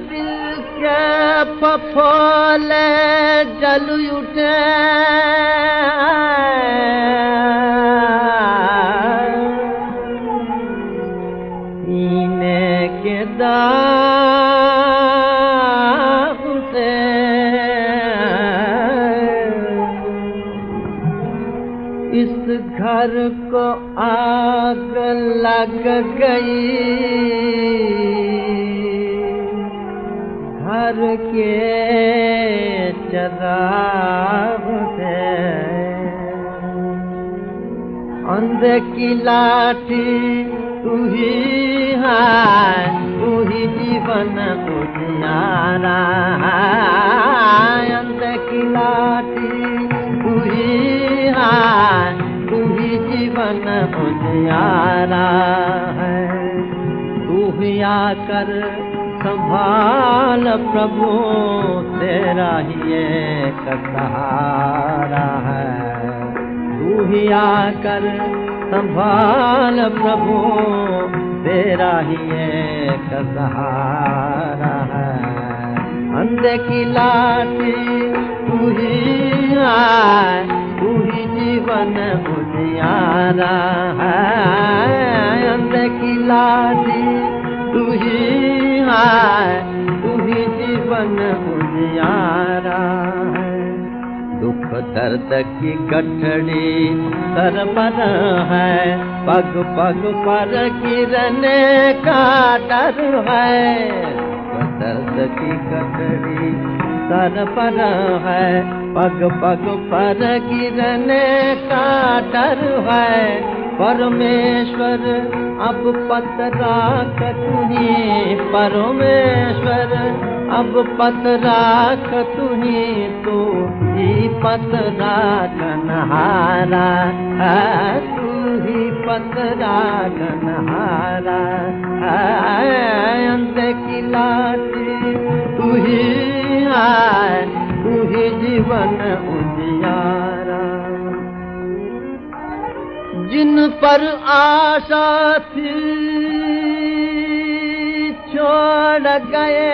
दिल के फफोले जल उठे सीने के दाग से इस घर को आग लग गई। घर के चराग से अंध की लाठी, तू ही है तू ही जीवन उजियारा है अंध की लाठी, तू ही है तू ही जीवन उजियारा है ही आकर संभाल प्रभु, तेरा ही एक सहारा है। तू ही आकर संभाल प्रभु, तेरा ही एक सहारा है। अंधे की लाठी तू ही आए, तू ही जीवन बुझियारा है। तू ही जीवन उजियारा दुख दर्द की गठड़ी सर पर है, पग पग पर गिरने का डर है। दुख दर्द की गठड़ी सर पर है। पग पग पर गिरने का डर है। परमेश्वर, अब पतरा तुही परमेश्वर, अब पतरा तुही तू ही पतरा कन्हारा है। तू ही पतरा कन्हारा है। अंत की लाठी तू ही ही जीवन जिन पर आशा थी छोड़ गए।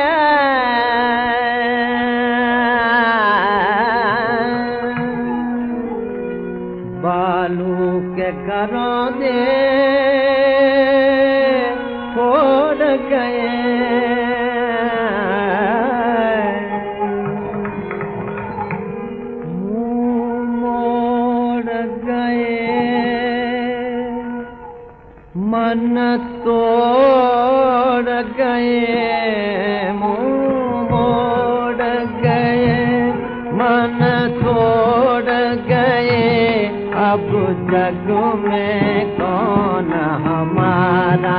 बालू के घरों दे छोड़ गए मन तोड़ गए मोड़ गए मन तोड़ गए अब जग में कौन हमारा?